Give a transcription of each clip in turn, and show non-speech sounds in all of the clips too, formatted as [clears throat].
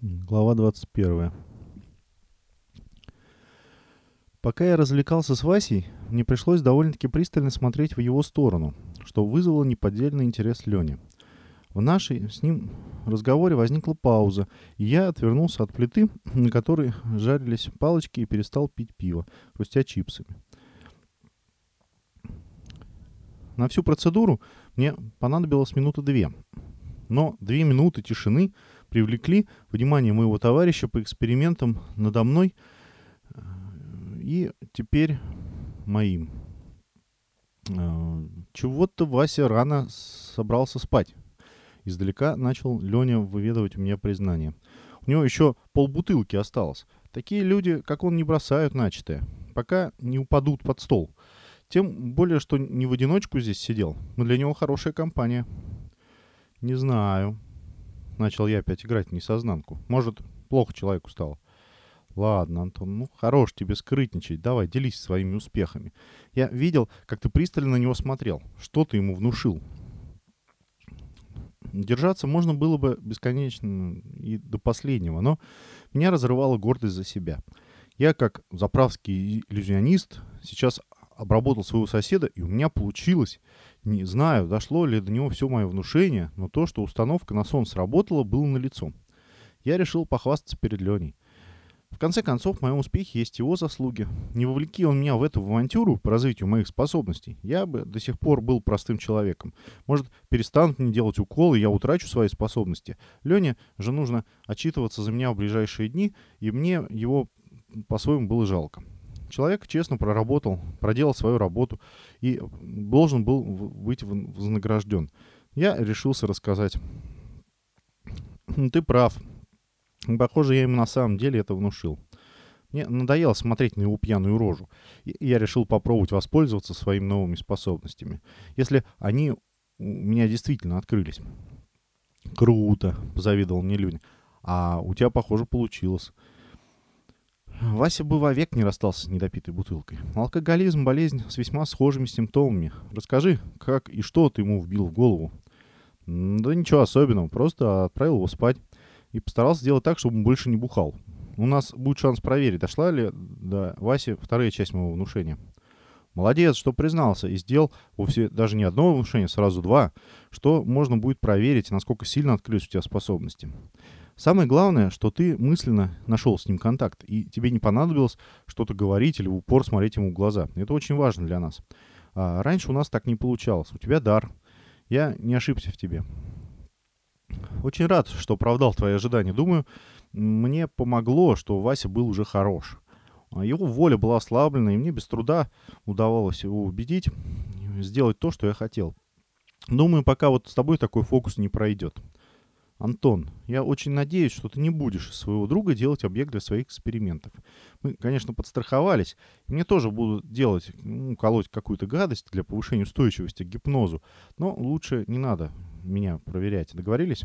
Глава 21. Пока я развлекался с Васей, мне пришлось довольно-таки пристально смотреть в его сторону, что вызвало неподдельный интерес Лени. В нашей с ним разговоре возникла пауза, и я отвернулся от плиты, на которой жарились палочки, и перестал пить пиво, хрустя чипсами. На всю процедуру мне понадобилось минуты две. Но две минуты тишины привлекли внимание моего товарища по экспериментам надо мной э, и теперь моим. Э, чего-то Вася рано собрался спать. Издалека начал Леня выведывать у меня признание. У него еще полбутылки осталось. Такие люди, как он, не бросают начатое, пока не упадут под стол. Тем более, что не в одиночку здесь сидел, но для него хорошая компания. Не знаю. Начал я опять играть несознанку. Может, плохо человеку стало. Ладно, Антон, ну хорош тебе скрытничать. Давай, делись своими успехами. Я видел, как ты пристально на него смотрел. Что ты ему внушил? Держаться можно было бы бесконечно и до последнего, но меня разрывала гордость за себя. Я, как заправский иллюзионист, сейчас обработал своего соседа, и у меня получилось. Не знаю, дошло ли до него все мое внушение, но то, что установка на сон сработала, было налицо. Я решил похвастаться перед Леней. В конце концов, в моем успехе есть его заслуги. Не вовлеки он меня в эту авантюру по развитию моих способностей, я бы до сих пор был простым человеком. Может, перестанут мне делать уколы, я утрачу свои способности. Лене же нужно отчитываться за меня в ближайшие дни, и мне его по-своему было жалко. Человек честно проработал, проделал свою работу и должен был быть вознагражден. Я решился рассказать. Ты прав. Похоже, я ему на самом деле это внушил. Мне надоело смотреть на его пьяную рожу, и я решил попробовать воспользоваться своими новыми способностями, если они у меня действительно открылись. «Круто!» — позавидовал мне Люня. «А у тебя, похоже, получилось». Вася бы вовек не расстался с недопитой бутылкой. Алкоголизм – болезнь с весьма схожими симптомами. Расскажи, как и что ты ему вбил в голову? Да ничего особенного, просто отправил его спать и постарался сделать так, чтобы он больше не бухал. У нас будет шанс проверить, дошла ли до Васи вторая часть моего внушения. Молодец, что признался и сделал вовсе даже не одно внушение, сразу два, что можно будет проверить, насколько сильно открылись у тебя способности. Самое главное, что ты мысленно нашел с ним контакт, и тебе не понадобилось что-то говорить или в упор смотреть ему в глаза. Это очень важно для нас. А раньше у нас так не получалось. У тебя дар. Я не ошибся в тебе. Очень рад, что оправдал твои ожидания. Думаю, мне помогло, что Вася был уже хорош. А его воля была ослаблена, и мне без труда удавалось его убедить сделать то, что я хотел. Думаю, пока вот с тобой такой фокус не пройдет. Антон, я очень надеюсь, что ты не будешь своего друга делать объект для своих экспериментов. Мы, конечно, подстраховались. Мне тоже будут делать, ну, колоть какую-то гадость для повышения устойчивости к гипнозу. Но лучше не надо меня проверять. Договорились?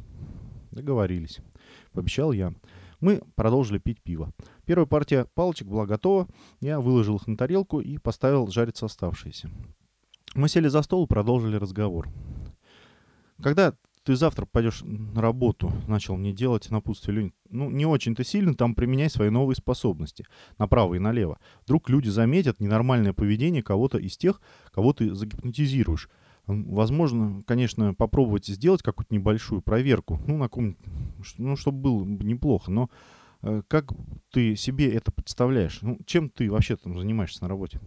Договорились. Пообещал я. Мы продолжили пить пиво. Первая партия палочек была готова. Я выложил их на тарелку и поставил жариться оставшиеся. Мы сели за стол и продолжили разговор. Когда ты завтра пойдешь на работу, начал мне делать напутствие Лень. Ну, не очень-то сильно там применяй свои новые способности направо и налево. Вдруг люди заметят ненормальное поведение кого-то из тех, кого ты загипнотизируешь. Возможно, конечно, попробовать сделать какую-то небольшую проверку, ну, на ком ну, чтобы было неплохо, но э, как ты себе это представляешь? Ну, чем ты вообще там занимаешься на работе?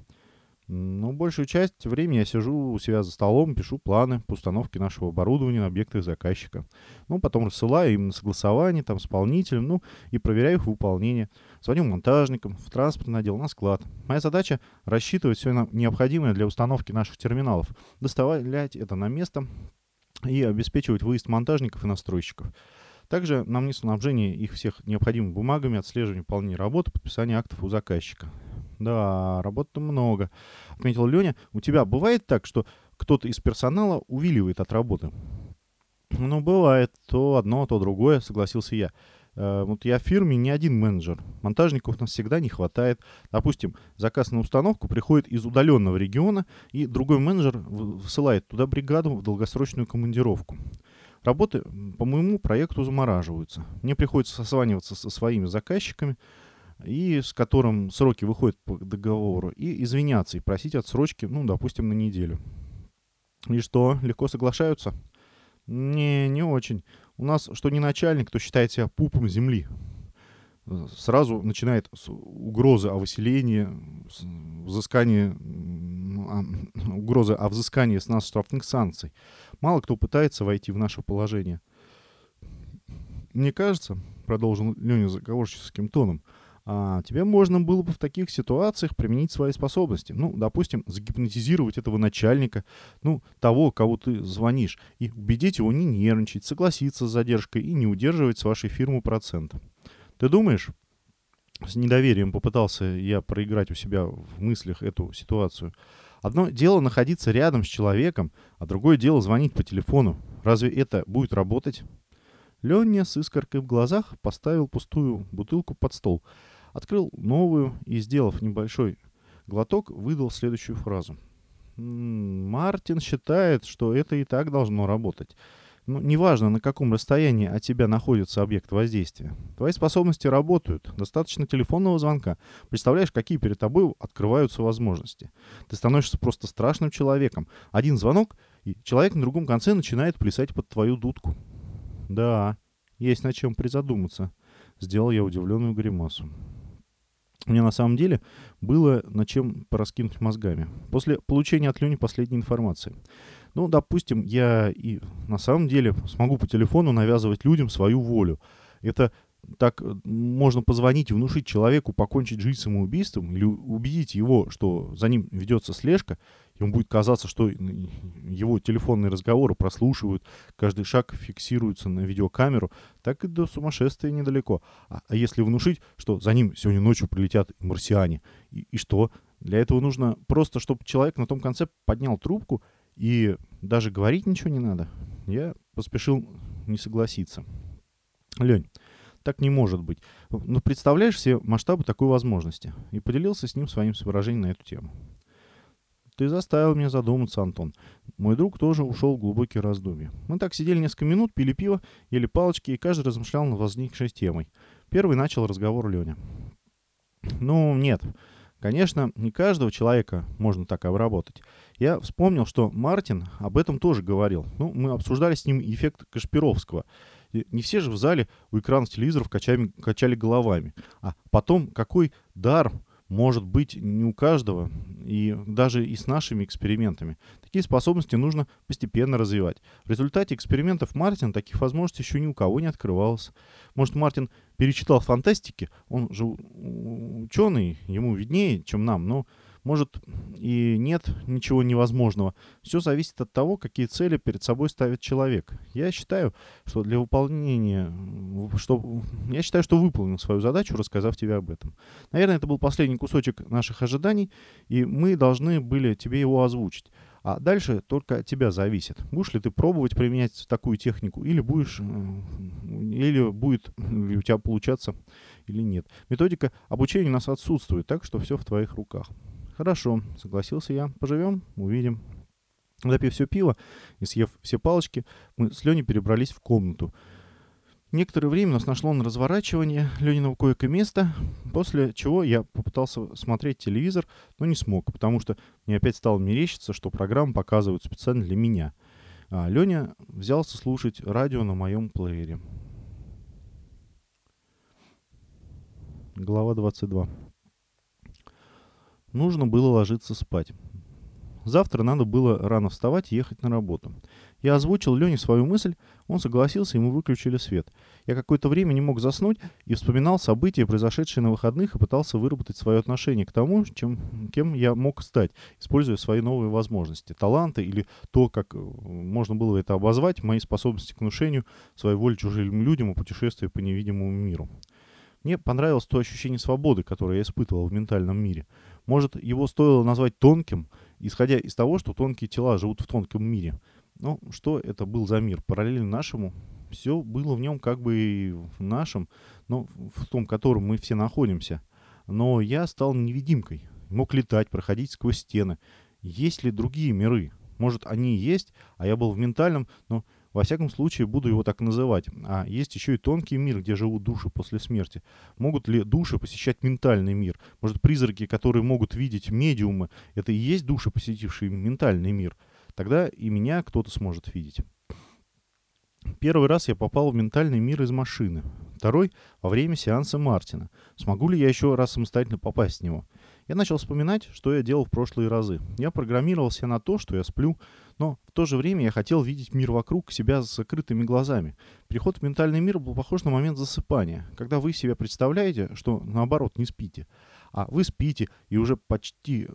Ну, большую часть времени я сижу у себя за столом, пишу планы по установке нашего оборудования на объекты заказчика. Ну, потом рассылаю им на согласование, там, исполнителям, ну, и проверяю их выполнение. Звоню монтажникам, в транспортный отдел, на склад. Моя задача — рассчитывать все необходимое для установки наших терминалов, доставлять это на место и обеспечивать выезд монтажников и настройщиков. Также на мне снабжение их всех необходимыми бумагами, отслеживание выполнения работы, подписание актов у заказчика. Да, работы много. Отметил Леня. У тебя бывает так, что кто-то из персонала увиливает от работы? Ну, бывает. То одно, то другое, согласился я. Э, вот я в фирме не один менеджер. Монтажников у нас всегда не хватает. Допустим, заказ на установку приходит из удаленного региона, и другой менеджер высылает туда бригаду в долгосрочную командировку. Работы по моему проекту замораживаются. Мне приходится созваниваться со своими заказчиками, и с которым сроки выходят по договору, и извиняться и просить отсрочки, ну, допустим, на неделю. И что, легко соглашаются? Не, не очень. У нас что не начальник, то считает себя пупом земли. Сразу начинает с угрозы о выселении, взыскании, угрозы о взыскании с нас штрафных санкций. Мало кто пытается войти в наше положение. Мне кажется, продолжил Леня заговорческим тоном, а, тебе можно было бы в таких ситуациях применить свои способности. Ну, допустим, загипнотизировать этого начальника, ну, того, кого ты звонишь, и убедить его не нервничать, согласиться с задержкой и не удерживать с вашей фирмы процента. Ты думаешь, с недоверием попытался я проиграть у себя в мыслях эту ситуацию. Одно дело находиться рядом с человеком, а другое дело звонить по телефону. Разве это будет работать? Леня с искоркой в глазах поставил пустую бутылку под стол — Открыл новую и, сделав небольшой глоток, выдал следующую фразу. «Мартин считает, что это и так должно работать. Ну, неважно, на каком расстоянии от тебя находится объект воздействия. Твои способности работают. Достаточно телефонного звонка. Представляешь, какие перед тобой открываются возможности. Ты становишься просто страшным человеком. Один звонок, и человек на другом конце начинает плясать под твою дудку. Да, есть над чем призадуматься. Сделал я удивленную гримасу. Мне на самом деле было над чем пораскинуть мозгами. После получения от Лени последней информации. Ну, допустим, я и на самом деле смогу по телефону навязывать людям свою волю. Это так э, можно позвонить и внушить человеку покончить жизнь самоубийством или убедить его, что за ним ведется слежка, ему будет казаться, что его телефонные разговоры прослушивают, каждый шаг фиксируется на видеокамеру, так и до сумасшествия недалеко. А, а если внушить, что за ним сегодня ночью прилетят марсиане, и, и что? Для этого нужно просто, чтобы человек на том конце поднял трубку, и даже говорить ничего не надо. Я поспешил не согласиться. Лень, так не может быть. Ну, представляешь себе масштабы такой возможности? И поделился с ним своим выражением на эту тему. Ты заставил меня задуматься, Антон. Мой друг тоже ушел в глубокие раздумья. Мы так сидели несколько минут, пили пиво, ели палочки, и каждый размышлял над возникшей темой. Первый начал разговор Леня. Ну, нет. Конечно, не каждого человека можно так обработать. Я вспомнил, что Мартин об этом тоже говорил. Ну, мы обсуждали с ним эффект Кашпировского — не все же в зале у экранов телевизоров качали, качали головами. А потом, какой дар может быть не у каждого, и даже и с нашими экспериментами. Такие способности нужно постепенно развивать. В результате экспериментов Мартин таких возможностей еще ни у кого не открывалось. Может, Мартин перечитал фантастики, он же ученый, ему виднее, чем нам, но может, и нет ничего невозможного. Все зависит от того, какие цели перед собой ставит человек. Я считаю, что для выполнения... Что, я считаю, что выполнил свою задачу, рассказав тебе об этом. Наверное, это был последний кусочек наших ожиданий, и мы должны были тебе его озвучить. А дальше только от тебя зависит. Будешь ли ты пробовать применять такую технику, или будешь, или будет ли у тебя получаться, или нет. Методика обучения у нас отсутствует, так что все в твоих руках. Хорошо, согласился я. Поживем, увидим. Допив все пиво и съев все палочки, мы с Леней перебрались в комнату. Некоторое время нас нашло на разворачивание Лениного койко-места, после чего я попытался смотреть телевизор, но не смог, потому что мне опять стало мерещиться, что программу показывают специально для меня. А Леня взялся слушать радио на моем плеере. Глава 22. Нужно было ложиться спать. Завтра надо было рано вставать и ехать на работу. Я озвучил Лене свою мысль, он согласился, и мы выключили свет. Я какое-то время не мог заснуть и вспоминал события, произошедшие на выходных, и пытался выработать свое отношение к тому, чем, кем я мог стать, используя свои новые возможности, таланты или то, как э, можно было это обозвать, мои способности к внушению, своей воли чужим людям и путешествию по невидимому миру. Мне понравилось то ощущение свободы, которое я испытывал в ментальном мире. Может, его стоило назвать тонким, исходя из того, что тонкие тела живут в тонком мире. Но что это был за мир? Параллельно нашему? Все было в нем как бы в нашем, но в том, в котором мы все находимся. Но я стал невидимкой. Мог летать, проходить сквозь стены. Есть ли другие миры? Может, они и есть, а я был в ментальном, но Во всяком случае, буду его так называть. А есть еще и тонкий мир, где живут души после смерти. Могут ли души посещать ментальный мир? Может, призраки, которые могут видеть медиумы, это и есть души, посетившие ментальный мир? Тогда и меня кто-то сможет видеть. Первый раз я попал в ментальный мир из машины. Второй — во время сеанса Мартина. Смогу ли я еще раз самостоятельно попасть в него? Я начал вспоминать, что я делал в прошлые разы. Я программировался на то, что я сплю, но в то же время я хотел видеть мир вокруг себя с закрытыми глазами. Переход в ментальный мир был похож на момент засыпания, когда вы себе представляете, что наоборот не спите. А вы спите и уже почти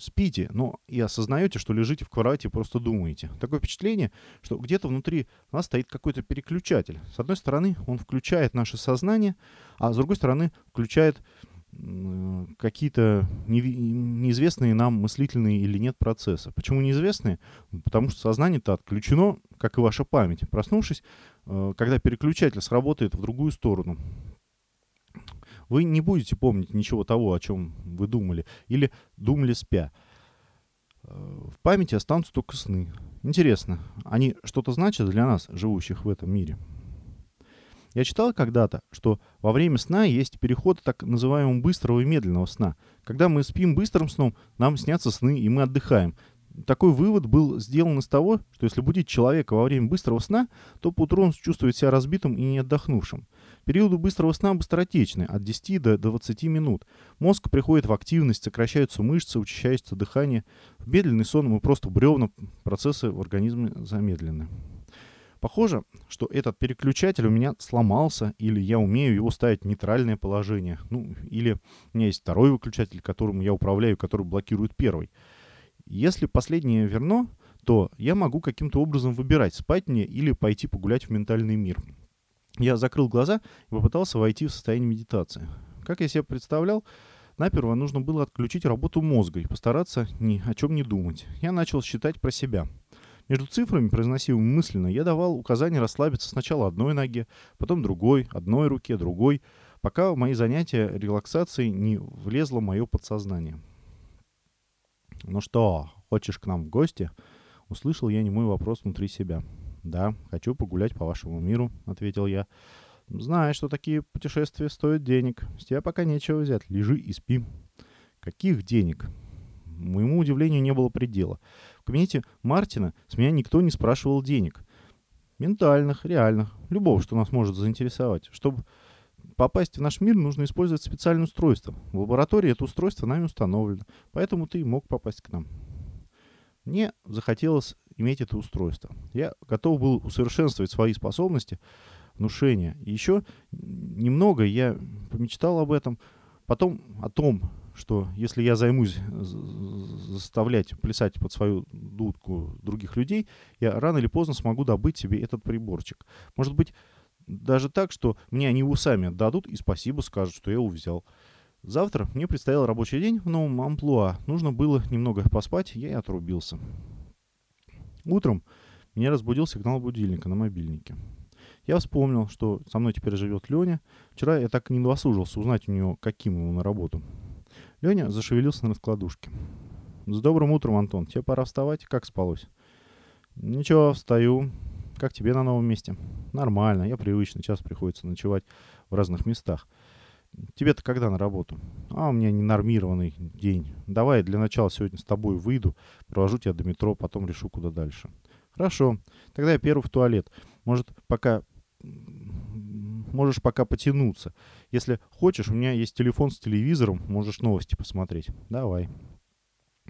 спите, но и осознаете, что лежите в кровати и просто думаете. Такое впечатление, что где-то внутри нас стоит какой-то переключатель. С одной стороны, он включает наше сознание, а с другой стороны, включает какие-то неизвестные нам мыслительные или нет процессы. Почему неизвестные? Потому что сознание-то отключено, как и ваша память. Проснувшись, э, когда переключатель сработает в другую сторону, вы не будете помнить ничего того, о чем вы думали, или думали спя. Э, в памяти останутся только сны. Интересно, они что-то значат для нас, живущих в этом мире? Я читал когда-то, что во время сна есть переход так называемого быстрого и медленного сна. Когда мы спим быстрым сном, нам снятся сны, и мы отдыхаем. Такой вывод был сделан из того, что если будить человека во время быстрого сна, то по утру он чувствует себя разбитым и не отдохнувшим. Периоды быстрого сна быстротечны, от 10 до 20 минут. Мозг приходит в активность, сокращаются мышцы, учащается дыхание. В медленный сон мы просто бревна, процессы в организме замедлены. Похоже, что этот переключатель у меня сломался, или я умею его ставить в нейтральное положение. Ну, или у меня есть второй выключатель, которым я управляю, который блокирует первый. Если последнее верно, то я могу каким-то образом выбирать, спать мне или пойти погулять в ментальный мир. Я закрыл глаза и попытался войти в состояние медитации. Как я себе представлял, наперво нужно было отключить работу мозга и постараться ни о чем не думать. Я начал считать про себя — между цифрами, произносимыми мысленно, я давал указание расслабиться сначала одной ноге, потом другой, одной руке, другой, пока в мои занятия релаксацией не влезло мое подсознание. «Ну что, хочешь к нам в гости?» Услышал я немой вопрос внутри себя. «Да, хочу погулять по вашему миру», — ответил я. «Знаешь, что такие путешествия стоят денег. С тебя пока нечего взять. Лежи и спи». «Каких денег?» Моему удивлению не было предела. Кабинете Мартина с меня никто не спрашивал денег. Ментальных, реальных, любого, что нас может заинтересовать. Чтобы попасть в наш мир, нужно использовать специальное устройство. В лаборатории это устройство нами установлено, поэтому ты мог попасть к нам. Мне захотелось иметь это устройство. Я готов был усовершенствовать свои способности внушения. Еще немного я помечтал об этом, потом о том, что если я займусь заставлять плясать под свою дудку других людей, я рано или поздно смогу добыть себе этот приборчик. Может быть, даже так, что мне они его сами отдадут и спасибо скажут, что я его взял. Завтра мне предстоял рабочий день в новом амплуа. Нужно было немного поспать, я и отрубился. Утром меня разбудил сигнал будильника на мобильнике. Я вспомнил, что со мной теперь живет Леня. Вчера я так и не дослужился узнать у него, каким ему на работу. Леня зашевелился на раскладушке. «С добрым утром, Антон. Тебе пора вставать? Как спалось?» «Ничего, встаю. Как тебе на новом месте?» «Нормально. Я привычно. Сейчас приходится ночевать в разных местах. Тебе-то когда на работу?» «А, у меня ненормированный день. Давай для начала сегодня с тобой выйду, провожу тебя до метро, потом решу, куда дальше». «Хорошо. Тогда я первый в туалет. Может, пока можешь пока потянуться. Если хочешь, у меня есть телефон с телевизором, можешь новости посмотреть. Давай.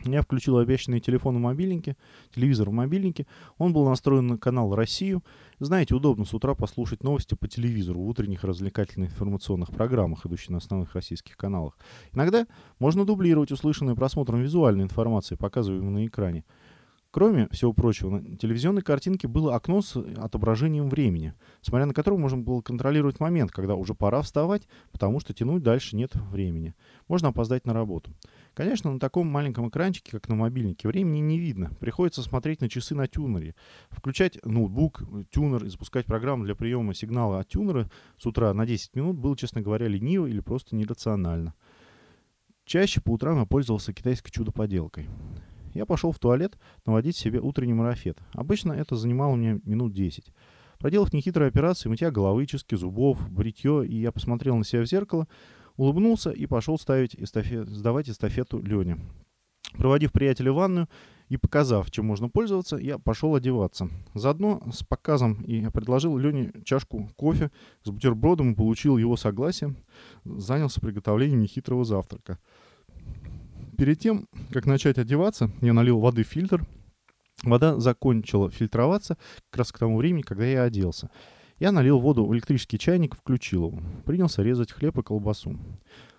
Я включил обещанный телефон в мобильнике, телевизор в мобильнике. Он был настроен на канал «Россию». Знаете, удобно с утра послушать новости по телевизору в утренних развлекательных информационных программах, идущих на основных российских каналах. Иногда можно дублировать услышанное просмотром визуальной информации, показываемой на экране. Кроме всего прочего, на телевизионной картинке было окно с отображением времени, смотря на которое можно было контролировать момент, когда уже пора вставать, потому что тянуть дальше нет времени. Можно опоздать на работу. Конечно, на таком маленьком экранчике, как на мобильнике, времени не видно. Приходится смотреть на часы на тюнере. Включать ноутбук, тюнер и запускать программу для приема сигнала от тюнера с утра на 10 минут было, честно говоря, лениво или просто нерационально. Чаще по утрам я пользовался китайской чудо-поделкой. Я пошел в туалет наводить себе утренний марафет. Обычно это занимало мне минут 10. Проделав нехитрые операции мытья головы, чистки зубов, бритье, и я посмотрел на себя в зеркало, улыбнулся и пошел ставить эстафет, сдавать эстафету Лене. Проводив приятеля в ванную и показав, чем можно пользоваться, я пошел одеваться. Заодно с показом я предложил Лене чашку кофе с бутербродом и получил его согласие. Занялся приготовлением нехитрого завтрака. Перед тем, как начать одеваться, я налил воды в фильтр. Вода закончила фильтроваться как раз к тому времени, когда я оделся. Я налил воду в электрический чайник, включил его. Принялся резать хлеб и колбасу.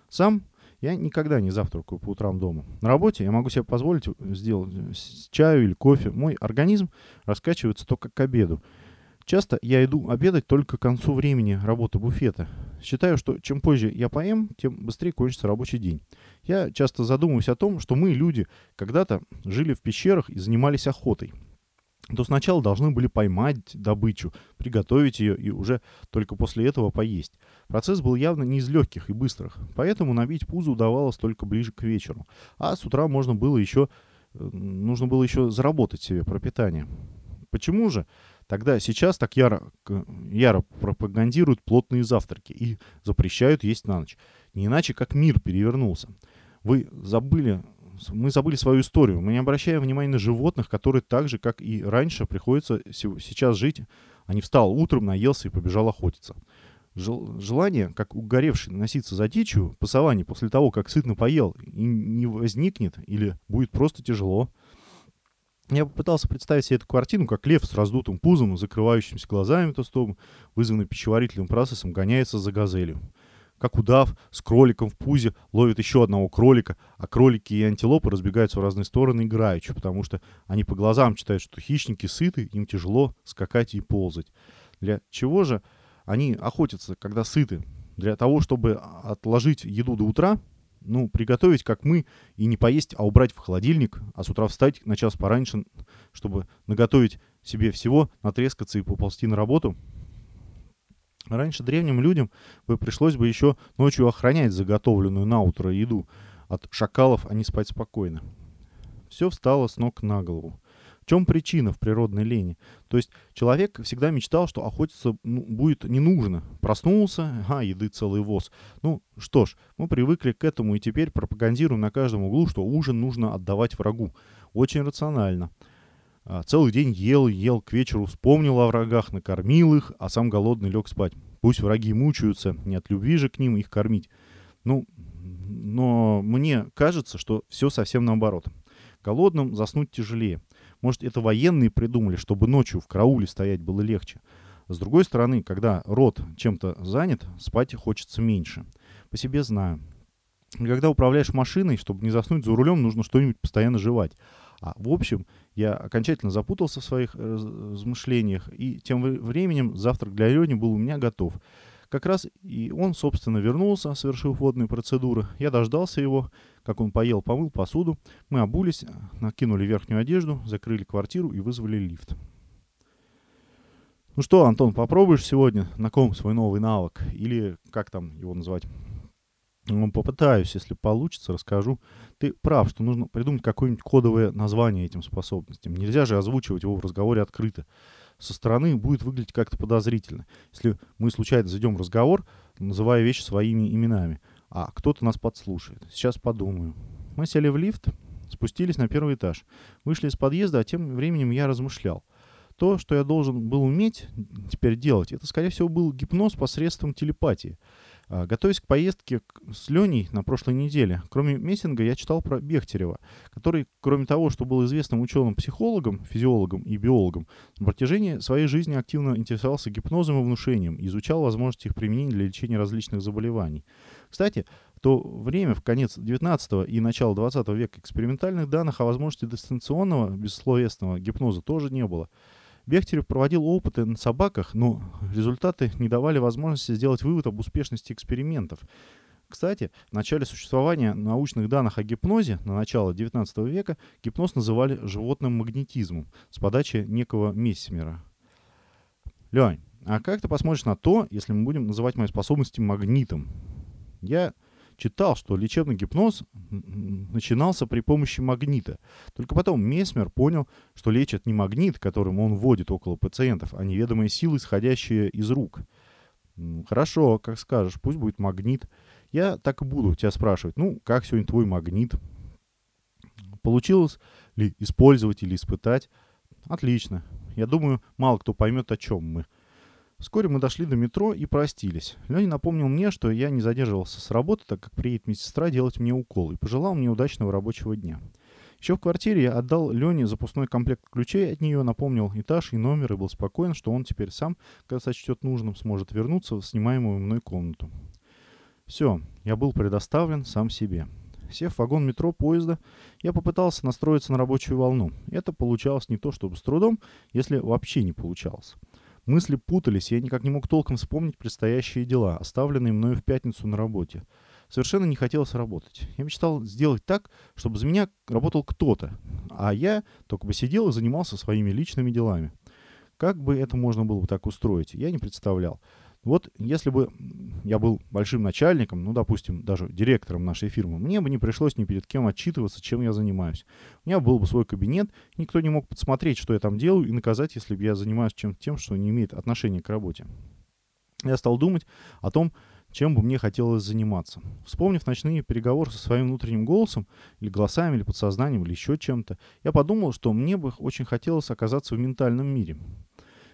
Сам я никогда не завтракаю по утрам дома. На работе я могу себе позволить сделать чаю или кофе. Мой организм раскачивается только к обеду. Часто я иду обедать только к концу времени работы буфета. Считаю, что чем позже я поем, тем быстрее кончится рабочий день. Я часто задумываюсь о том, что мы, люди, когда-то жили в пещерах и занимались охотой то сначала должны были поймать добычу, приготовить ее и уже только после этого поесть. Процесс был явно не из легких и быстрых, поэтому набить пузо удавалось только ближе к вечеру. А с утра можно было еще, э, нужно было еще заработать себе пропитание. Почему же тогда сейчас так яро, яро пропагандируют плотные завтраки и запрещают есть на ночь? Не иначе, как мир перевернулся. Вы забыли мы забыли свою историю. Мы не обращаем внимания на животных, которые так же, как и раньше, приходится сейчас жить. Они встал утром, наелся и побежал охотиться. Желание, как угоревший, носиться за дичью по саванне после того, как сытно поел, и не возникнет или будет просто тяжело. Я попытался представить себе эту картину, как лев с раздутым пузом, закрывающимся глазами тостом, вызванный пищеварительным процессом, гоняется за газелью как удав с кроликом в пузе ловит еще одного кролика, а кролики и антилопы разбегаются в разные стороны играючи, потому что они по глазам читают, что хищники сыты, им тяжело скакать и ползать. Для чего же они охотятся, когда сыты? Для того, чтобы отложить еду до утра, ну, приготовить, как мы, и не поесть, а убрать в холодильник, а с утра встать на час пораньше, чтобы наготовить себе всего, натрескаться и поползти на работу – Раньше древним людям бы пришлось бы еще ночью охранять заготовленную на утро еду. От шакалов они спать спокойно. Все встало с ног на голову. В чем причина в природной лени? То есть человек всегда мечтал, что охотиться ну, будет не нужно. Проснулся, а, еды целый воз. Ну что ж, мы привыкли к этому и теперь пропагандируем на каждом углу, что ужин нужно отдавать врагу. Очень рационально. А, целый день ел, ел, к вечеру вспомнил о врагах, накормил их, а сам голодный лег спать. Пусть враги мучаются, не от любви же к ним их кормить. Ну, но мне кажется, что все совсем наоборот. Голодным заснуть тяжелее. Может, это военные придумали, чтобы ночью в карауле стоять было легче. С другой стороны, когда рот чем-то занят, спать хочется меньше. По себе знаю. Когда управляешь машиной, чтобы не заснуть за рулем, нужно что-нибудь постоянно жевать. А в общем, я окончательно запутался в своих э, размышлениях, и тем временем завтрак для Лени был у меня готов. Как раз и он, собственно, вернулся, совершив водные процедуры. Я дождался его, как он поел, помыл посуду. Мы обулись, накинули верхнюю одежду, закрыли квартиру и вызвали лифт. Ну что, Антон, попробуешь сегодня на ком свой новый навык? Или как там его называть? Ну, попытаюсь, если получится, расскажу. Ты прав, что нужно придумать какое-нибудь кодовое название этим способностям. Нельзя же озвучивать его в разговоре открыто. Со стороны будет выглядеть как-то подозрительно. Если мы случайно зайдем разговор, называя вещи своими именами, а кто-то нас подслушает. Сейчас подумаю. Мы сели в лифт, спустились на первый этаж. Вышли из подъезда, а тем временем я размышлял. То, что я должен был уметь теперь делать, это, скорее всего, был гипноз посредством телепатии. А, готовясь к поездке с Леней на прошлой неделе, кроме Мессинга, я читал про Бехтерева, который, кроме того, что был известным ученым-психологом, физиологом и биологом, на протяжении своей жизни активно интересовался гипнозом и внушением и изучал возможности их применения для лечения различных заболеваний. Кстати, в то время, в конец 19 и начало 20 века, экспериментальных данных о возможности дистанционного, бессловесного гипноза тоже не было. Бехтерев проводил опыты на собаках, но результаты не давали возможности сделать вывод об успешности экспериментов. Кстати, в начале существования научных данных о гипнозе на начало XIX века гипноз называли животным магнетизмом с подачи некого Мессимера. Лень, а как ты посмотришь на то, если мы будем называть мои способности магнитом? Я читал, что лечебный гипноз начинался при помощи магнита. Только потом Месмер понял, что лечит не магнит, которым он вводит около пациентов, а неведомые силы, исходящие из рук. Хорошо, как скажешь, пусть будет магнит. Я так и буду тебя спрашивать, ну, как сегодня твой магнит? Получилось ли использовать или испытать? Отлично. Я думаю, мало кто поймет, о чем мы. Вскоре мы дошли до метро и простились. Леня напомнил мне, что я не задерживался с работы, так как приедет медсестра делать мне укол, и пожелал мне удачного рабочего дня. Еще в квартире я отдал Лене запасной комплект ключей от нее, напомнил этаж и номер и был спокоен, что он теперь сам, когда сочтет нужным, сможет вернуться в снимаемую мной комнату. Все, я был предоставлен сам себе. Сев в вагон метро поезда, я попытался настроиться на рабочую волну. Это получалось не то чтобы с трудом, если вообще не получалось. Мысли путались, я никак не мог толком вспомнить предстоящие дела, оставленные мною в пятницу на работе. Совершенно не хотелось работать. Я мечтал сделать так, чтобы за меня работал кто-то, а я только бы сидел и занимался своими личными делами. Как бы это можно было бы так устроить, я не представлял. Вот если бы я был большим начальником, ну, допустим, даже директором нашей фирмы, мне бы не пришлось ни перед кем отчитываться, чем я занимаюсь. У меня был бы свой кабинет, никто не мог подсмотреть, что я там делаю, и наказать, если бы я занимаюсь чем-то тем, что не имеет отношения к работе. Я стал думать о том, чем бы мне хотелось заниматься. Вспомнив ночные переговоры со своим внутренним голосом, или голосами, или подсознанием, или еще чем-то, я подумал, что мне бы очень хотелось оказаться в ментальном мире.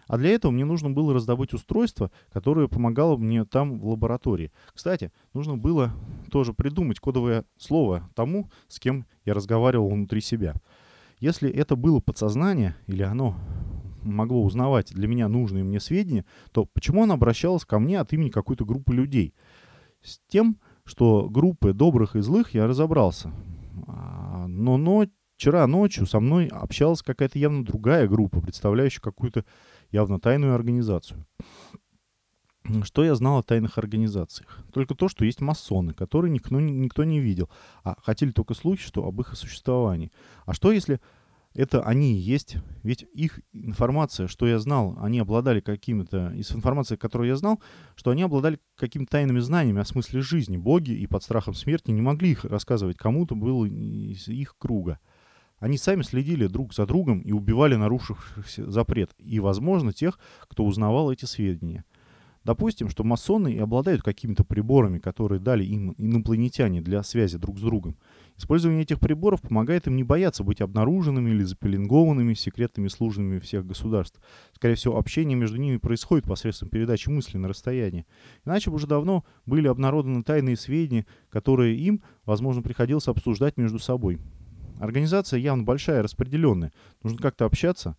А для этого мне нужно было раздобыть устройство, которое помогало мне там в лаборатории. Кстати, нужно было тоже придумать кодовое слово тому, с кем я разговаривал внутри себя. Если это было подсознание, или оно могло узнавать для меня нужные мне сведения, то почему оно обращалось ко мне от имени какой-то группы людей? С тем, что группы добрых и злых я разобрался. А, но, но вчера ночью со мной общалась какая-то явно другая группа, представляющая какую-то явно тайную организацию. Что я знал о тайных организациях? Только то, что есть масоны, которые никто, никто не видел, а хотели только слухи, что об их существовании. А что если это они и есть? Ведь их информация, что я знал, они обладали какими-то, из информации, которую я знал, что они обладали какими-то тайными знаниями о смысле жизни. Боги и под страхом смерти не могли их рассказывать кому-то, было из их круга. Они сами следили друг за другом и убивали нарушившихся запрет, и, возможно, тех, кто узнавал эти сведения. Допустим, что масоны и обладают какими-то приборами, которые дали им инопланетяне для связи друг с другом. Использование этих приборов помогает им не бояться быть обнаруженными или запеленгованными секретными службами всех государств. Скорее всего, общение между ними происходит посредством передачи мысли на расстояние. Иначе бы уже давно были обнародованы тайные сведения, которые им, возможно, приходилось обсуждать между собой. Организация явно большая, распределенная. Нужно как-то общаться.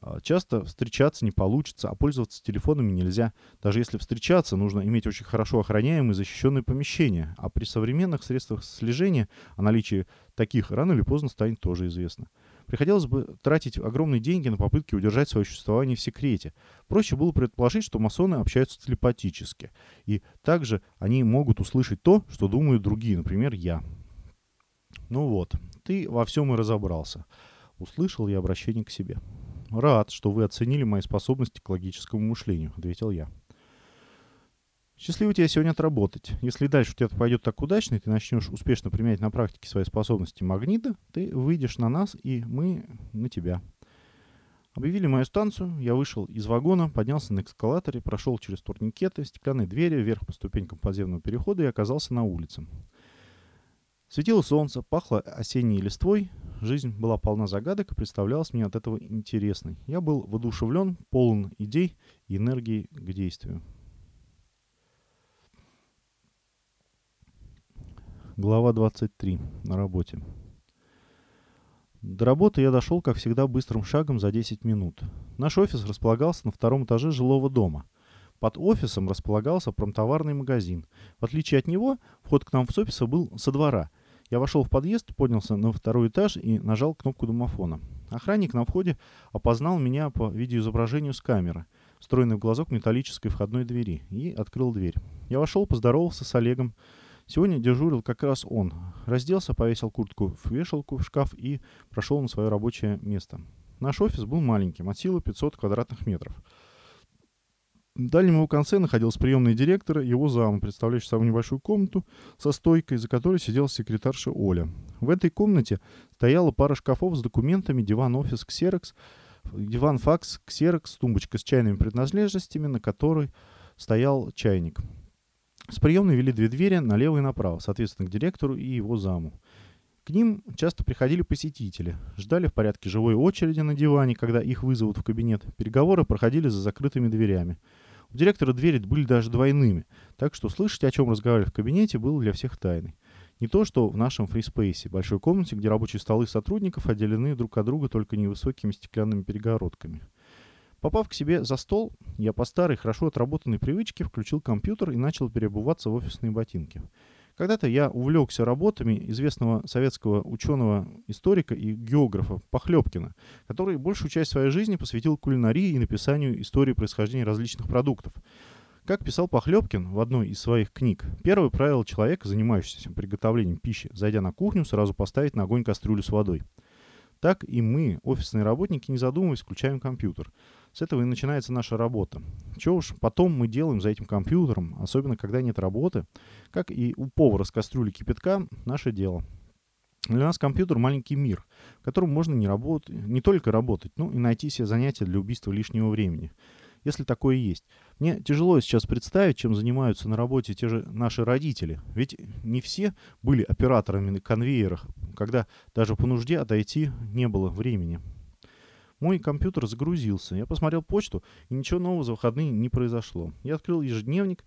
А, часто встречаться не получится, а пользоваться телефонами нельзя. Даже если встречаться, нужно иметь очень хорошо охраняемые защищенные помещения. А при современных средствах слежения о наличии таких рано или поздно станет тоже известно. Приходилось бы тратить огромные деньги на попытки удержать свое существование в секрете. Проще было предположить, что масоны общаются телепатически. И также они могут услышать то, что думают другие, например, я. Ну вот, ты во всем и разобрался. Услышал я обращение к себе. Рад, что вы оценили мои способности к логическому мышлению, ответил я. Счастливо тебе сегодня отработать. Если дальше у тебя пойдет так удачно, и ты начнешь успешно применять на практике свои способности магнита, ты выйдешь на нас, и мы на тебя. Объявили мою станцию, я вышел из вагона, поднялся на эскалаторе, прошел через турникеты, стеклянные двери, вверх по ступенькам подземного перехода и оказался на улице. Светило солнце, пахло осенней листвой, жизнь была полна загадок и представлялась мне от этого интересной. Я был воодушевлен, полон идей и энергии к действию. Глава 23. На работе. До работы я дошел, как всегда, быстрым шагом за 10 минут. Наш офис располагался на втором этаже жилого дома. Под офисом располагался промтоварный магазин. В отличие от него, вход к нам в офис был со двора – я вошел в подъезд, поднялся на второй этаж и нажал кнопку домофона. Охранник на входе опознал меня по видеоизображению с камеры, встроенной в глазок металлической входной двери, и открыл дверь. Я вошел, поздоровался с Олегом. Сегодня дежурил как раз он. Разделся, повесил куртку в вешалку в шкаф и прошел на свое рабочее место. Наш офис был маленьким, от силы 500 квадратных метров. Дальнем его конце находилась приемная директора, его зам, представляющий самую небольшую комнату со стойкой, за которой сидела секретарша Оля. В этой комнате стояла пара шкафов с документами, диван-офис Xerox, диван-факс Xerox, тумбочка с чайными принадлежностями, на которой стоял чайник. С приемной вели две двери налево и направо, соответственно, к директору и его заму. К ним часто приходили посетители, ждали в порядке живой очереди на диване, когда их вызовут в кабинет. Переговоры проходили за закрытыми дверями. У директора двери были даже двойными, так что слышать, о чем разговаривали в кабинете, было для всех тайной. Не то, что в нашем фриспейсе, большой комнате, где рабочие столы сотрудников отделены друг от друга только невысокими стеклянными перегородками. Попав к себе за стол, я по старой, хорошо отработанной привычке включил компьютер и начал переобуваться в офисные ботинки. Когда-то я увлекся работами известного советского ученого-историка и географа Похлебкина, который большую часть своей жизни посвятил кулинарии и написанию истории происхождения различных продуктов. Как писал Похлебкин в одной из своих книг, первое правило человека, занимающегося приготовлением пищи, зайдя на кухню, сразу поставить на огонь кастрюлю с водой. Так и мы, офисные работники, не задумываясь, включаем компьютер. С этого и начинается наша работа. Что уж потом мы делаем за этим компьютером, особенно когда нет работы, как и у повара с кастрюли кипятка, наше дело. Для нас компьютер — маленький мир, в котором можно не, работать, не только работать, но и найти себе занятия для убийства лишнего времени если такое есть. Мне тяжело сейчас представить, чем занимаются на работе те же наши родители. Ведь не все были операторами на конвейерах, когда даже по нужде отойти не было времени. Мой компьютер загрузился. Я посмотрел почту, и ничего нового за выходные не произошло. Я открыл ежедневник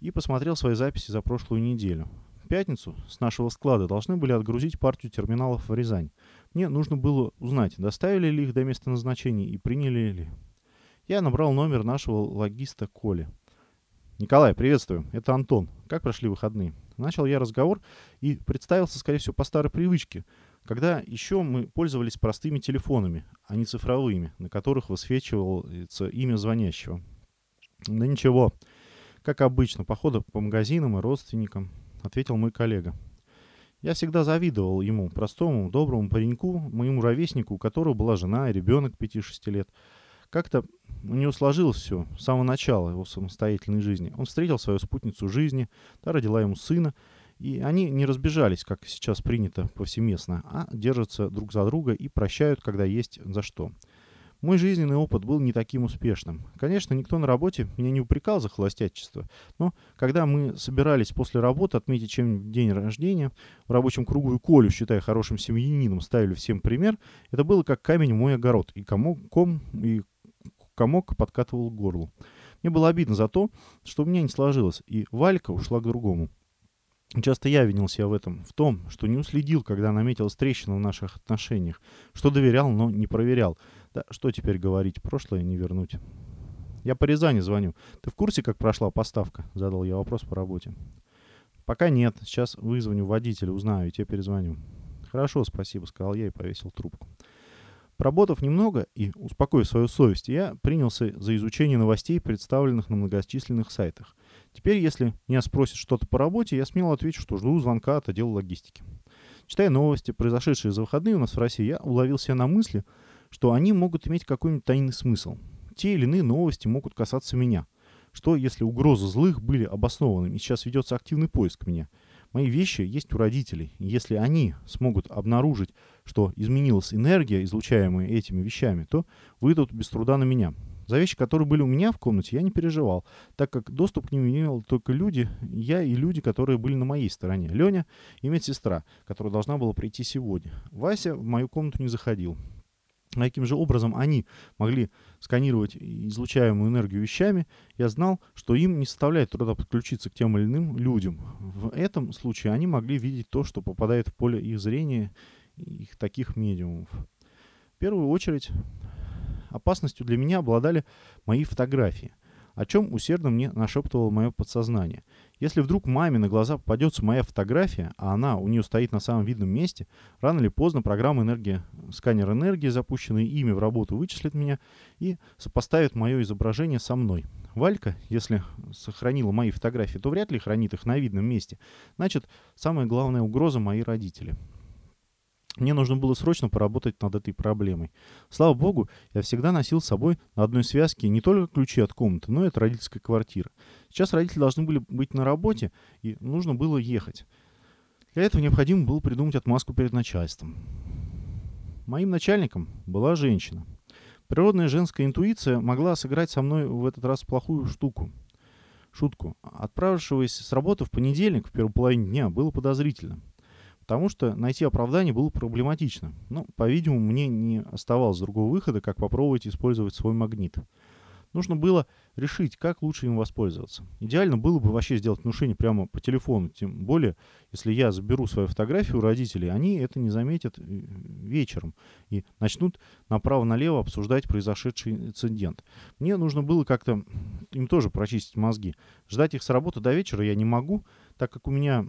и посмотрел свои записи за прошлую неделю. В пятницу с нашего склада должны были отгрузить партию терминалов в Рязань. Мне нужно было узнать, доставили ли их до места назначения и приняли ли. Я набрал номер нашего логиста Коли. «Николай, приветствую. Это Антон. Как прошли выходные?» Начал я разговор и представился, скорее всего, по старой привычке, когда еще мы пользовались простыми телефонами, а не цифровыми, на которых высвечивается имя звонящего. «Да ничего. Как обычно, походы по магазинам и родственникам», — ответил мой коллега. Я всегда завидовал ему, простому, доброму пареньку, моему ровеснику, у которого была жена и ребенок 5-6 лет — как-то у него сложилось все с самого начала его самостоятельной жизни. Он встретил свою спутницу жизни, та родила ему сына, и они не разбежались, как сейчас принято повсеместно, а держатся друг за друга и прощают, когда есть за что. Мой жизненный опыт был не таким успешным. Конечно, никто на работе меня не упрекал за холостячество, но когда мы собирались после работы отметить чем день рождения, в рабочем кругу и Колю, считая хорошим семьянином, ставили всем пример, это было как камень в мой огород, и ком, и комок подкатывал к горлу. Мне было обидно за то, что у меня не сложилось, и Валька ушла к другому. Часто я винил себя в этом, в том, что не уследил, когда наметилась трещина в наших отношениях, что доверял, но не проверял. Да что теперь говорить, прошлое не вернуть. Я по Рязани звоню. Ты в курсе, как прошла поставка? Задал я вопрос по работе. Пока нет. Сейчас вызвоню водителя, узнаю и тебе перезвоню. Хорошо, спасибо, сказал я и повесил трубку. Поработав немного и успокоив свою совесть, я принялся за изучение новостей, представленных на многочисленных сайтах. Теперь, если меня спросят что-то по работе, я смело отвечу, что жду звонка от отдела логистики. Читая новости, произошедшие за выходные у нас в России, я уловил себя на мысли, что они могут иметь какой-нибудь тайный смысл. Те или иные новости могут касаться меня. Что, если угрозы злых были обоснованными, и сейчас ведется активный поиск меня – Мои вещи есть у родителей. если они смогут обнаружить, что изменилась энергия, излучаемая этими вещами, то выйдут без труда на меня. За вещи, которые были у меня в комнате, я не переживал, так как доступ к ним имел только люди, я и люди, которые были на моей стороне. Леня и медсестра, которая должна была прийти сегодня. Вася в мою комнату не заходил. Каким же образом они могли сканировать излучаемую энергию вещами, я знал, что им не составляет труда подключиться к тем или иным людям. В этом случае они могли видеть то, что попадает в поле их зрения, их таких медиумов. В первую очередь опасностью для меня обладали мои фотографии – о чем усердно мне нашептывало мое подсознание. Если вдруг маме на глаза попадется моя фотография, а она у нее стоит на самом видном месте, рано или поздно программа энергии, сканер энергии, запущенный ими в работу, вычислит меня и сопоставит мое изображение со мной. Валька, если сохранила мои фотографии, то вряд ли хранит их на видном месте. Значит, самая главная угроза — мои родители. Мне нужно было срочно поработать над этой проблемой. Слава богу, я всегда носил с собой на одной связке не только ключи от комнаты, но и от родительской квартиры. Сейчас родители должны были быть на работе, и нужно было ехать. Для этого необходимо было придумать отмазку перед начальством. Моим начальником была женщина. Природная женская интуиция могла сыграть со мной в этот раз плохую штуку. Шутку. Отправившись с работы в понедельник в первой половине дня было подозрительно – Потому что найти оправдание было проблематично. Но, по-видимому, мне не оставалось другого выхода, как попробовать использовать свой магнит. Нужно было решить, как лучше им воспользоваться. Идеально было бы вообще сделать внушение прямо по телефону. Тем более, если я заберу свою фотографию у родителей, они это не заметят э, вечером и начнут направо-налево обсуждать произошедший инцидент. Мне нужно было как-то им тоже прочистить мозги. Ждать их с работы до вечера я не могу, так как у меня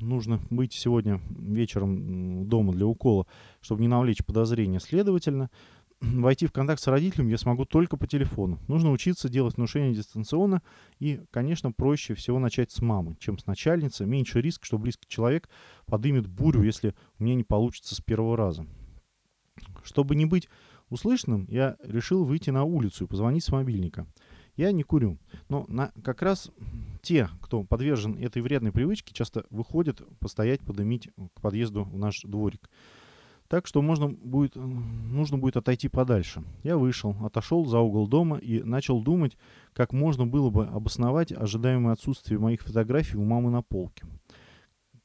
нужно быть сегодня вечером дома для укола, чтобы не навлечь подозрения. Следовательно, [clears throat] войти в контакт с родителем я смогу только по телефону. Нужно учиться делать внушение дистанционно и, конечно, проще всего начать с мамы, чем с начальницы. Меньше риск, что близкий человек подымет бурю, если у меня не получится с первого раза. Чтобы не быть услышанным, я решил выйти на улицу и позвонить с мобильника. Я не курю, но на, как раз те, кто подвержен этой вредной привычке, часто выходят постоять, подымить к подъезду в наш дворик. Так что можно будет, нужно будет отойти подальше. Я вышел, отошел за угол дома и начал думать, как можно было бы обосновать ожидаемое отсутствие моих фотографий у мамы на полке.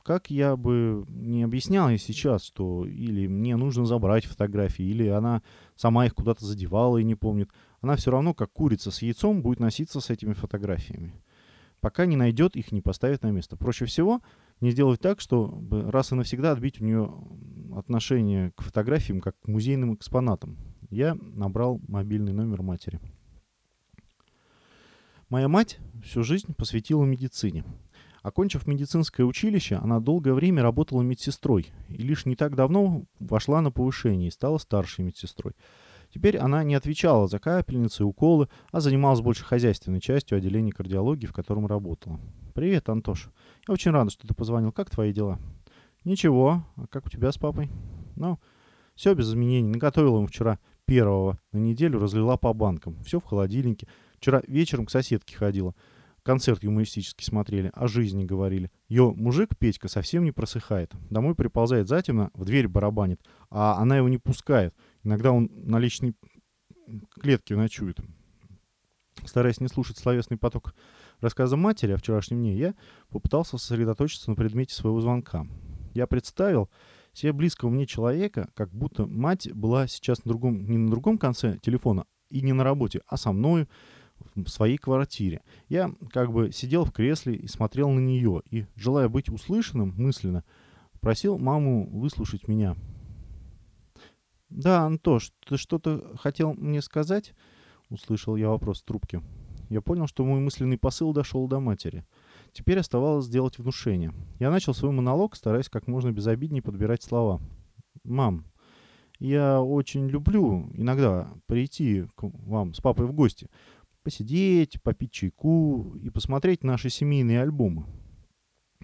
Как я бы не объяснял ей сейчас, что или мне нужно забрать фотографии, или она сама их куда-то задевала и не помнит, она все равно, как курица с яйцом, будет носиться с этими фотографиями пока не найдет их, не поставит на место. Проще всего не сделать так, чтобы раз и навсегда отбить у нее отношение к фотографиям как к музейным экспонатам. Я набрал мобильный номер матери. Моя мать всю жизнь посвятила медицине. Окончив медицинское училище, она долгое время работала медсестрой и лишь не так давно вошла на повышение и стала старшей медсестрой. Теперь она не отвечала за капельницы и уколы, а занималась больше хозяйственной частью отделения кардиологии, в котором работала. «Привет, Антош. Я очень рада, что ты позвонил. Как твои дела?» «Ничего. А как у тебя с папой?» «Ну, все без изменений. Наготовила ему вчера первого на неделю, разлила по банкам. Все в холодильнике. Вчера вечером к соседке ходила. Концерт юмористический смотрели, о жизни говорили. Ее мужик, Петька, совсем не просыхает. Домой приползает затемно, в дверь барабанит, а она его не пускает. Иногда он на личной клетке ночует. Стараясь не слушать словесный поток рассказа матери о вчерашнем дне, я попытался сосредоточиться на предмете своего звонка. Я представил себе близкого мне человека, как будто мать была сейчас на другом, не на другом конце телефона и не на работе, а со мной в своей квартире. Я как бы сидел в кресле и смотрел на нее, и, желая быть услышанным мысленно, просил маму выслушать меня. «Да, Антош, ты что-то хотел мне сказать?» — услышал я вопрос в трубке. Я понял, что мой мысленный посыл дошел до матери. Теперь оставалось сделать внушение. Я начал свой монолог, стараясь как можно безобиднее подбирать слова. «Мам, я очень люблю иногда прийти к вам с папой в гости, посидеть, попить чайку и посмотреть наши семейные альбомы.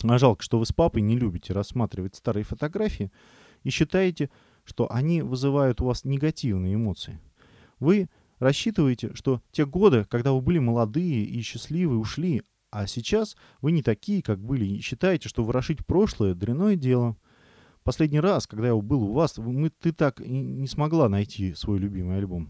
А жалко, что вы с папой не любите рассматривать старые фотографии и считаете, что они вызывают у вас негативные эмоции. Вы рассчитываете, что те годы, когда вы были молодые и счастливые, ушли, а сейчас вы не такие, как были, и считаете, что ворошить прошлое – дрянное дело. Последний раз, когда я был у вас, мы, ты так и не смогла найти свой любимый альбом.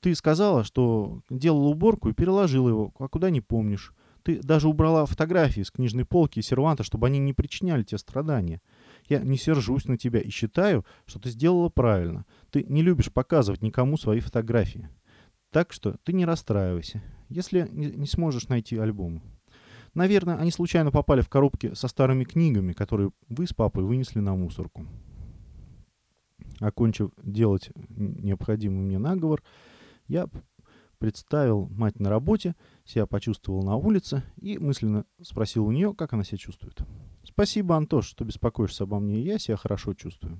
Ты сказала, что делала уборку и переложила его, а куда не помнишь. Ты даже убрала фотографии с книжной полки и серванта, чтобы они не причиняли тебе страдания. Я не сержусь на тебя и считаю, что ты сделала правильно. Ты не любишь показывать никому свои фотографии. Так что ты не расстраивайся, если не, сможешь найти альбом. Наверное, они случайно попали в коробки со старыми книгами, которые вы с папой вынесли на мусорку. Окончив делать необходимый мне наговор, я представил мать на работе, себя почувствовал на улице и мысленно спросил у нее, как она себя чувствует. «Спасибо, Антош, что беспокоишься обо мне, я себя хорошо чувствую».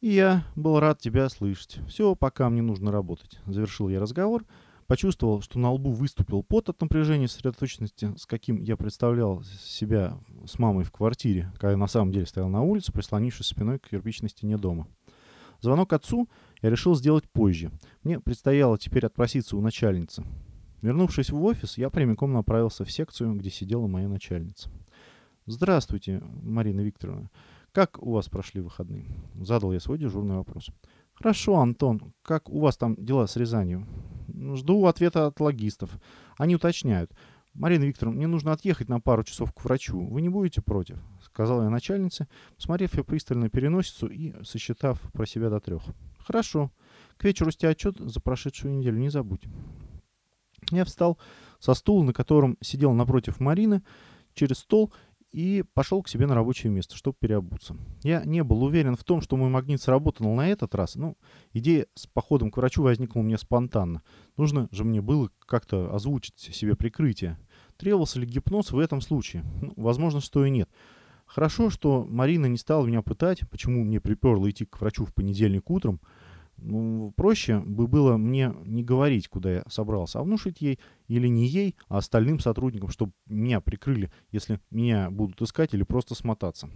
И я был рад тебя слышать. Все, пока мне нужно работать. Завершил я разговор, почувствовал, что на лбу выступил пот от напряжения сосредоточенности, с каким я представлял себя с мамой в квартире, когда на самом деле стоял на улице, прислонившись спиной к кирпичной стене дома. Звонок отцу я решил сделать позже. Мне предстояло теперь отпроситься у начальницы. Вернувшись в офис, я прямиком направился в секцию, где сидела моя начальница. «Здравствуйте, Марина Викторовна. Как у вас прошли выходные?» Задал я свой дежурный вопрос. «Хорошо, Антон. Как у вас там дела с Рязанью?» «Жду ответа от логистов. Они уточняют. Марина Викторовна, мне нужно отъехать на пару часов к врачу. Вы не будете против?» Сказала я начальнице, посмотрев ее пристально переносицу и сосчитав про себя до трех. «Хорошо. К вечеру сти отчет за прошедшую неделю не забудь». Я встал со стула, на котором сидел напротив Марины, через стол и пошел к себе на рабочее место, чтобы переобуться. Я не был уверен в том, что мой магнит сработал на этот раз. Ну, идея с походом к врачу возникла у меня спонтанно. Нужно же мне было как-то озвучить себе прикрытие. Требовался ли гипноз в этом случае? Ну, возможно, что и нет. Хорошо, что Марина не стала меня пытать, почему мне приперло идти к врачу в понедельник утром. Ну, проще бы было мне не говорить, куда я собрался, а внушить ей или не ей, а остальным сотрудникам, чтобы меня прикрыли, если меня будут искать или просто смотаться.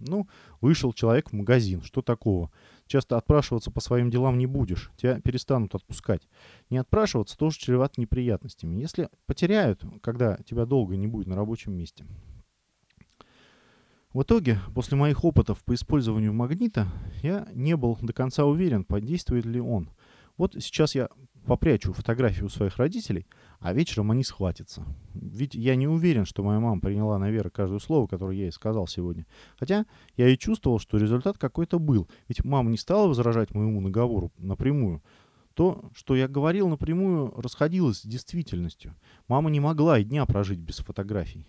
Ну, вышел человек в магазин, что такого? Часто отпрашиваться по своим делам не будешь, тебя перестанут отпускать. Не отпрашиваться тоже чревато неприятностями. Если потеряют, когда тебя долго не будет на рабочем месте. В итоге, после моих опытов по использованию магнита, я не был до конца уверен, подействует ли он. Вот сейчас я попрячу фотографию своих родителей, а вечером они схватятся. Ведь я не уверен, что моя мама приняла на веру каждое слово, которое я ей сказал сегодня. Хотя я и чувствовал, что результат какой-то был. Ведь мама не стала возражать моему наговору напрямую. То, что я говорил напрямую, расходилось с действительностью. Мама не могла и дня прожить без фотографий.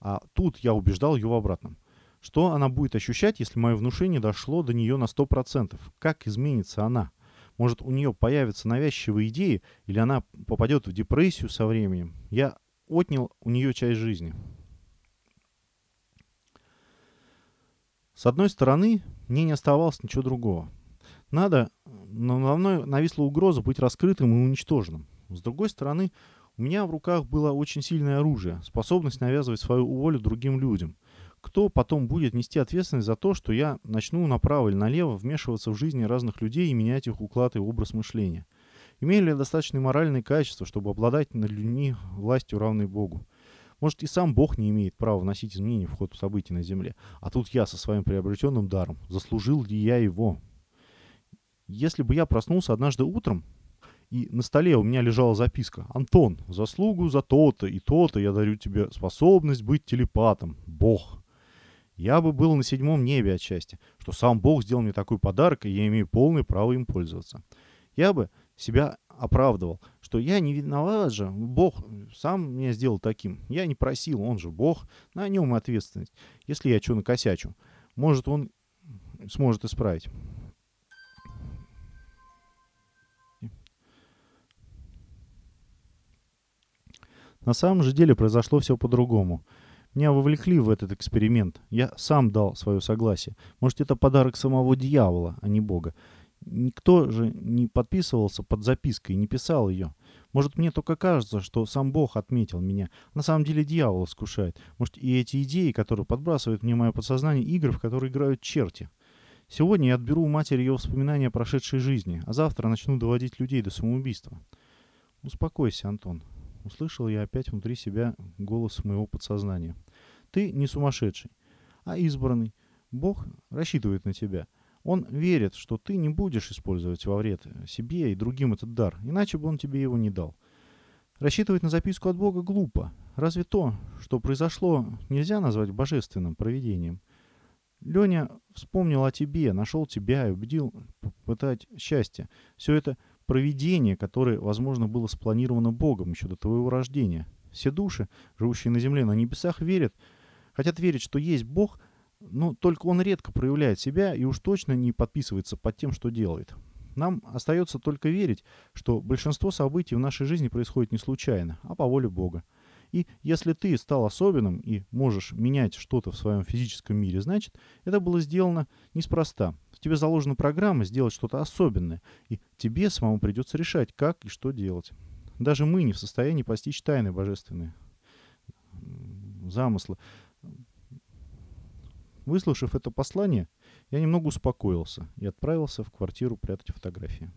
А тут я убеждал ее в обратном. Что она будет ощущать, если мое внушение дошло до нее на 100%? Как изменится она? Может, у нее появятся навязчивые идеи, или она попадет в депрессию со временем? Я отнял у нее часть жизни. С одной стороны, мне не оставалось ничего другого. Надо, но надо мной нависла угроза быть раскрытым и уничтоженным. С другой стороны, у меня в руках было очень сильное оружие, способность навязывать свою волю другим людям кто потом будет нести ответственность за то, что я начну направо или налево вмешиваться в жизни разных людей и менять их уклад и образ мышления? Имею ли я достаточные моральные качества, чтобы обладать над людьми властью, равной Богу? Может, и сам Бог не имеет права вносить изменения в ход событий на земле. А тут я со своим приобретенным даром. Заслужил ли я его? Если бы я проснулся однажды утром, и на столе у меня лежала записка. «Антон, заслугу за то-то и то-то я дарю тебе способность быть телепатом. Бог» я бы был на седьмом небе от счастья, что сам Бог сделал мне такой подарок, и я имею полное право им пользоваться. Я бы себя оправдывал, что я не виноват же, Бог сам меня сделал таким. Я не просил, он же Бог, на нем ответственность. Если я что накосячу, может, он сможет исправить. На самом же деле произошло все по-другому. Меня вовлекли в этот эксперимент. Я сам дал свое согласие. Может, это подарок самого дьявола, а не Бога. Никто же не подписывался под запиской, не писал ее. Может, мне только кажется, что сам Бог отметил меня. На самом деле дьявол искушает. Может, и эти идеи, которые подбрасывают мне мое подсознание, игры, в которые играют черти. Сегодня я отберу у матери ее воспоминания о прошедшей жизни, а завтра начну доводить людей до самоубийства. Успокойся, Антон. Услышал я опять внутри себя голос моего подсознания. Ты не сумасшедший, а избранный. Бог рассчитывает на тебя. Он верит, что ты не будешь использовать во вред себе и другим этот дар, иначе бы он тебе его не дал. Рассчитывать на записку от Бога глупо. Разве то, что произошло, нельзя назвать божественным провидением? Леня вспомнил о тебе, нашел тебя и убедил попытать счастье. Все это провидение, которое, возможно, было спланировано Богом еще до твоего рождения. Все души, живущие на земле, на небесах, верят, хотят верить, что есть Бог, но только Он редко проявляет себя и уж точно не подписывается под тем, что делает. Нам остается только верить, что большинство событий в нашей жизни происходит не случайно, а по воле Бога. И если ты стал особенным и можешь менять что-то в своем физическом мире, значит, это было сделано неспроста. В тебе заложена программа сделать что-то особенное, и тебе самому придется решать, как и что делать. Даже мы не в состоянии постичь тайны божественные замысла. Выслушав это послание, я немного успокоился и отправился в квартиру прятать фотографии.